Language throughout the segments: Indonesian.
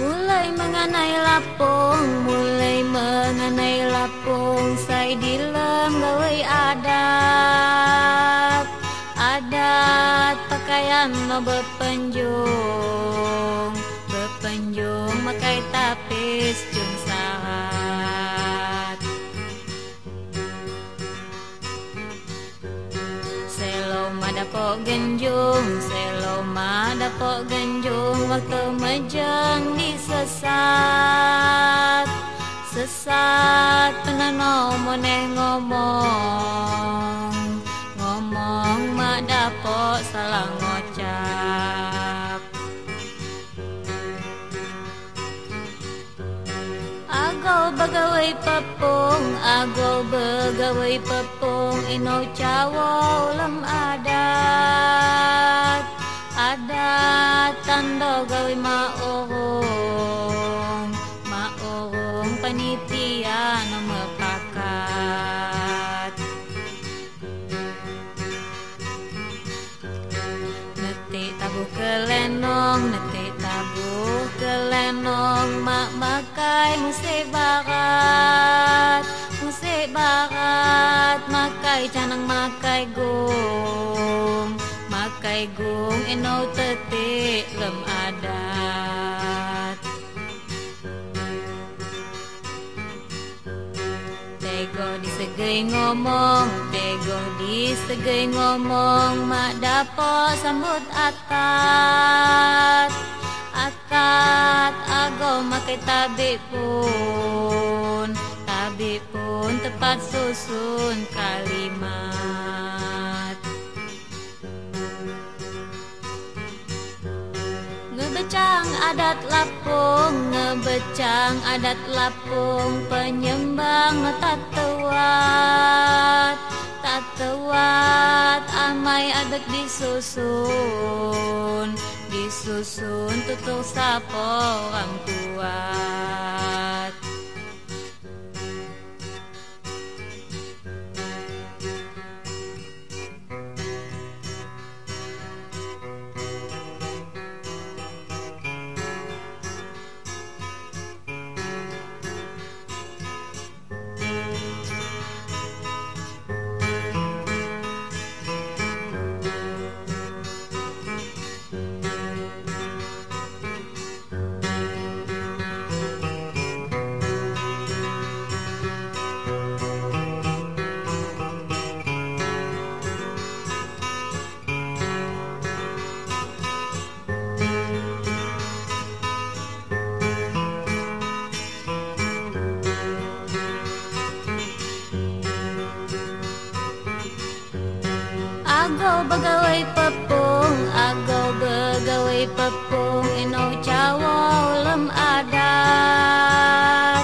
Mulai mengenai lapung Mulai mengenai lapung Saya dilem gawe adat Adat pakaian no berpenjung Berpenjung makai tapis jung genjung Selo madapok genjung Waktu mejeng disesat Sesat penano moneh ngomong agaw bagaway papong agaw bagaway papong inaw chawaw lam adat. Adat tando gaway maorong maorong panitian ang mapakat. Nati tabo kelenong nati tabo kelenong Mak makai musik barat Musik barat Makai canang makai gung Makai gung Eno tetik lem adat. Tego disegei ngomong Tego disegei ngomong Mak dapo sambut Atat ago makai tabik pun Tabik pun tepat susun kalimat. Ngebecang adat lapung Ngebecang adat lapung Penyembang tatuat Tatuat Amai adat disusun Disusun tutul sapo orang kuat agaw bagaway papong agaw bagaway papong ino chawaw lam aday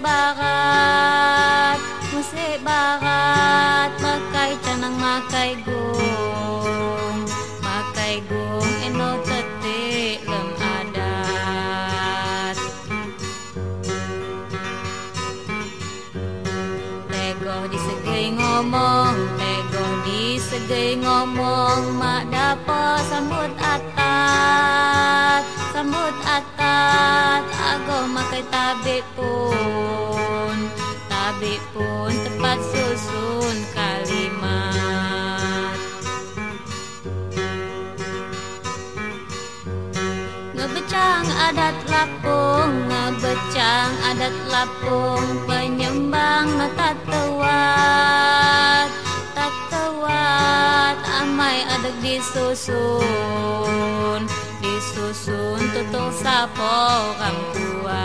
barat Musik barat Makai canang makai gung Makai gung Eno tetik lem adat. Tegoh disegei ngomong Tegoh disegei ngomong Mak dapo sambut atat Tabik pun Tabik pun tepat susun kalimat. Ngebecang adat lapung Ngebecang adat lapung Penyembang tatuat Tatuat Amai adat disusun Tutul sapo orang tua